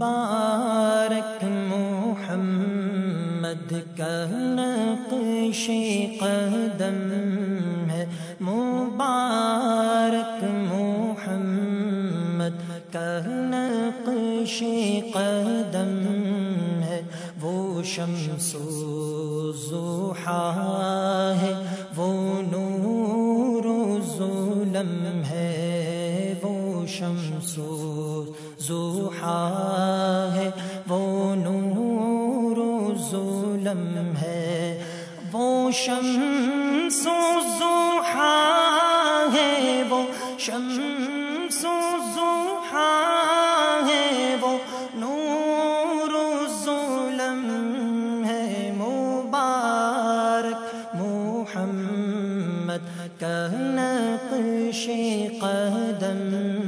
مبارک محمد کا نقش قدم ہے۔ مبارک محمد کا نقش قدم ہے۔ وہ شمس زوحا ہے۔ وہ نور ظلم ہے۔ وہ شمس زوحا ہے وہ شمس زوحا ہے، وہ شمس زوحا ہے، وہ نور ظلم ہے۔ مبارک محمد کا نقش قدم۔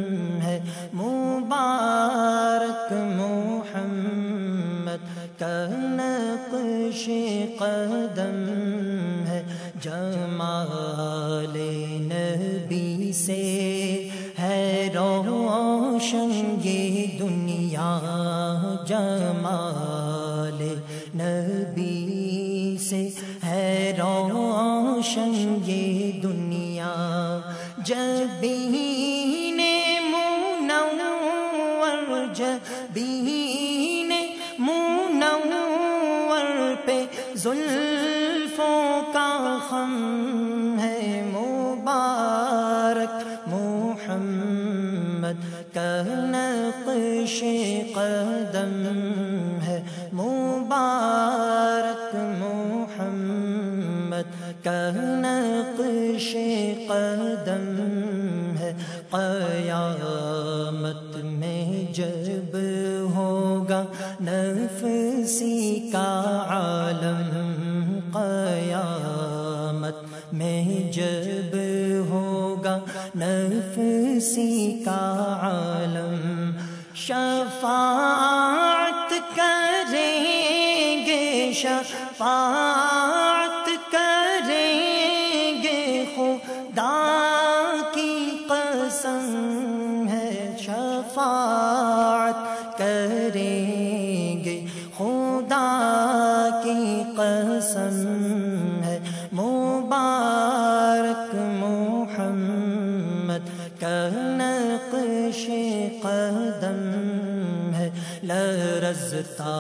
ہے روشن یہ دنیا جمال نبی سے ہے روشن یہ دنیا جبین منور جبین منور پہ زلفوں قدم ہے۔ مبارک محمد کا نقش قدم ہے۔ قیامت میں جب ہوگا نفسی کا عالم۔ قیامت میں جب ہوگا نفسی کا عالم۔ شفاعت کریں گے شفاعت کریں گے خدا کی قسم۔ نقش قدم ہے، لرزتا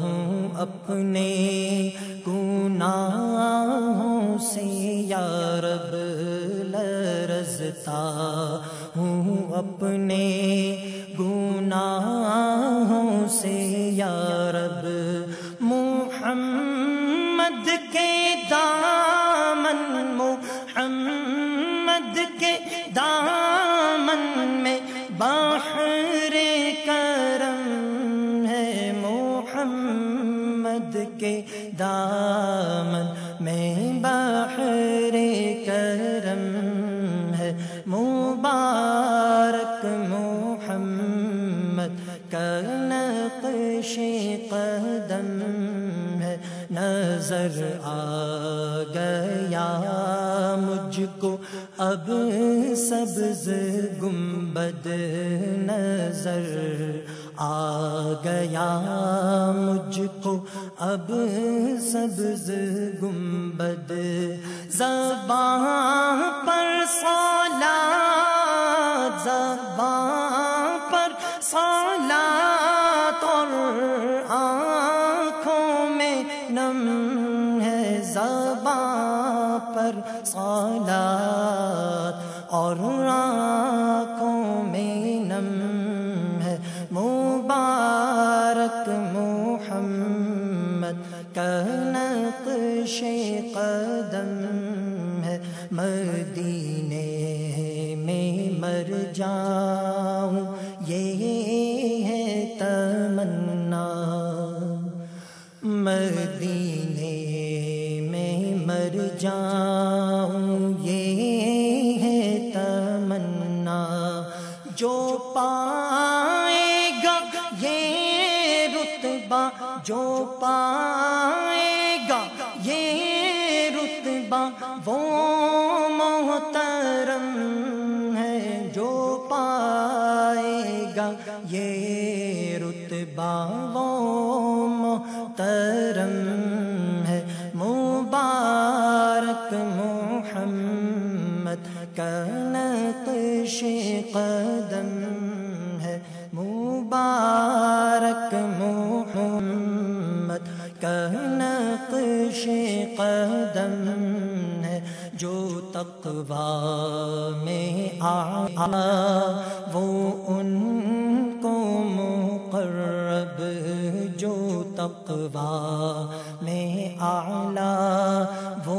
ہوں اپنے گناہوں سے، یا رب، لرزتا ہوں اپنے گناہوں سے، یا محمد کے دامن میں بحر کرم ہے۔ مبارک محمد کا نقش قدم ہے۔ نظر آ گیا مجھ کو اب سبز گنبد نظر۔ آ گیا مجھ کو اب سبز گنبد زبان پر سولا ہے تمنا مدینے میں مر جاؤں، یہ ہے تمنا جو پائے گا، یہ رتبہ جو پائے گا، یہ رتبہ وہ محترم یہ رتبہ وہ محترم ہے۔ مبارک محمد کا نقش قدم ہے۔ مبارک محمد کا نقش قدم ہے۔ جو تقوا میں آ وہ ان مقرب جو تقوا میں آلہ وہ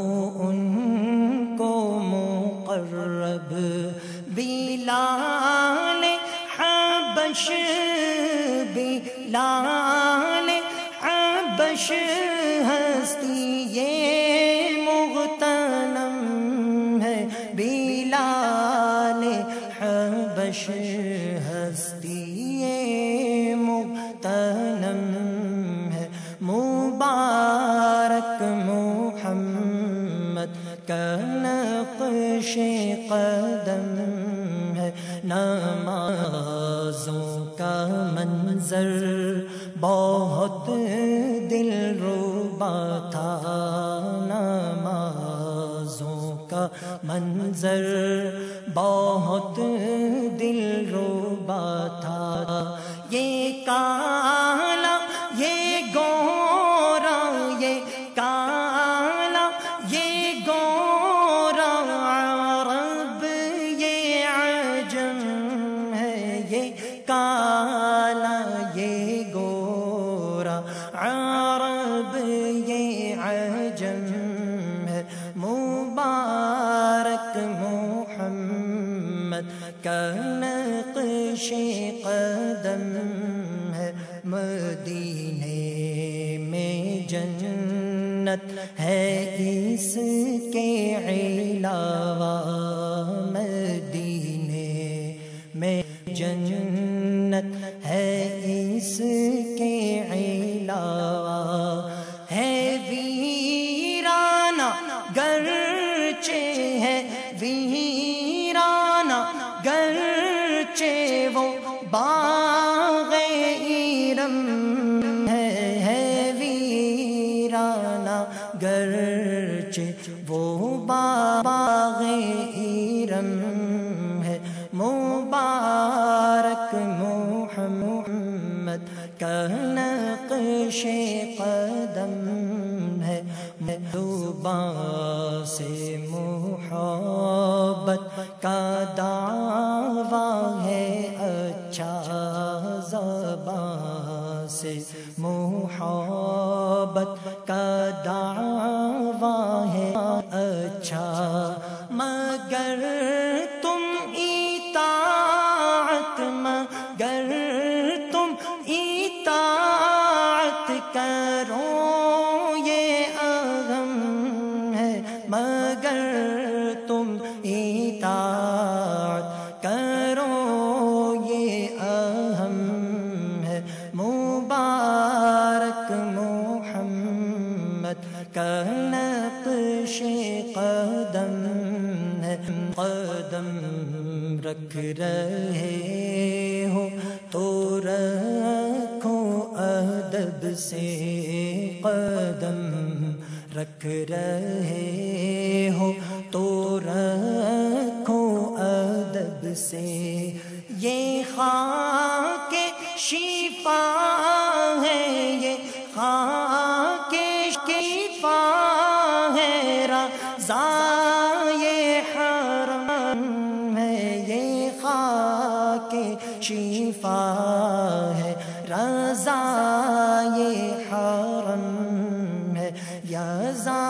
ان کو مقرب۔ بلال حبش بلال حبش ہستی تھا نمازوں کا منظر بہت دل روبا تھا۔ یہ کام کا نقش قدم ہے۔ مدینے میں جنت ہے، اس کے علاوہ مدینے میں جنت ہے، اس کے علاوہ گرچہ وہ بابا ایرم ہے۔ مبارک محمد کا نقش قدم ہے۔ محبوبہ رہے ہو تو رکھو ادب سے قدم رکھ رہے ہو تو رکھو ادب سے یہ خاک شفا جزا